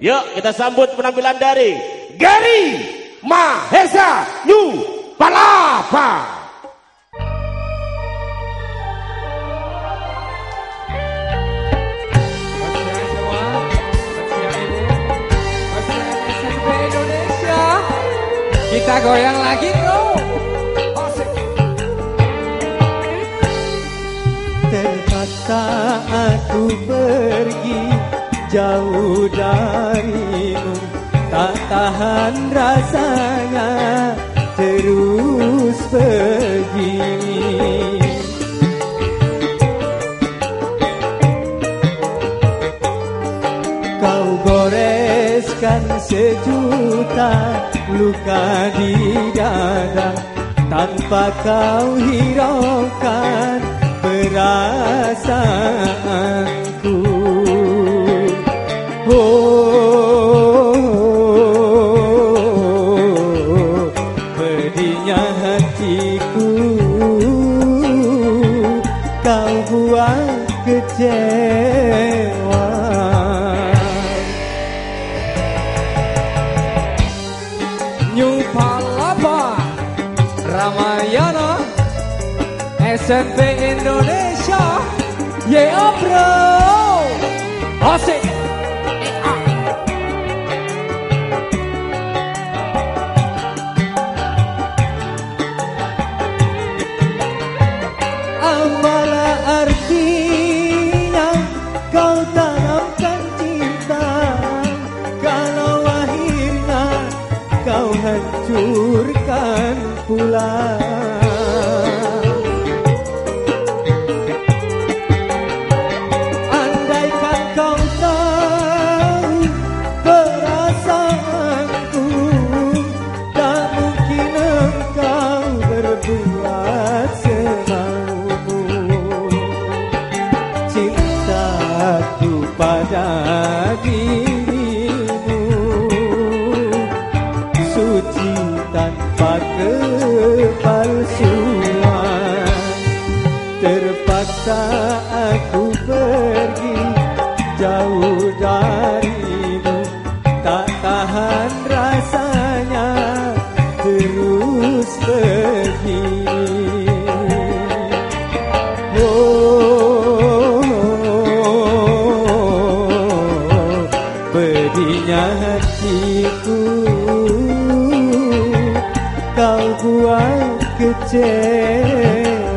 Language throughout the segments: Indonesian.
Yuk kita sambut penampilan dari Gary Mahesa New Palapa. Kita goyang lagi bro Terpaksa aku pergi jauh darimu. Tak tahan rasanya terus begini Kau goreskan sejuta luka di dada. Tanpa kau hiraukan perasaanku kecewa. Palapa Ramayana SMP Indonesia. Yeah bro. Asik hancurkan pula pedihnya hatiku. Kau buat kecewa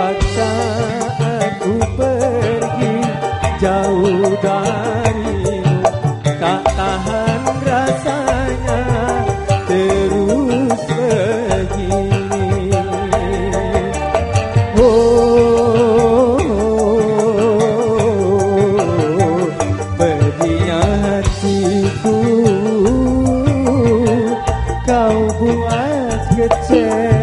terpaksa aku pergi jauh dari tak tahan rasanya terus begini oh, oh, oh, perginya hatiku kau buat kecewa.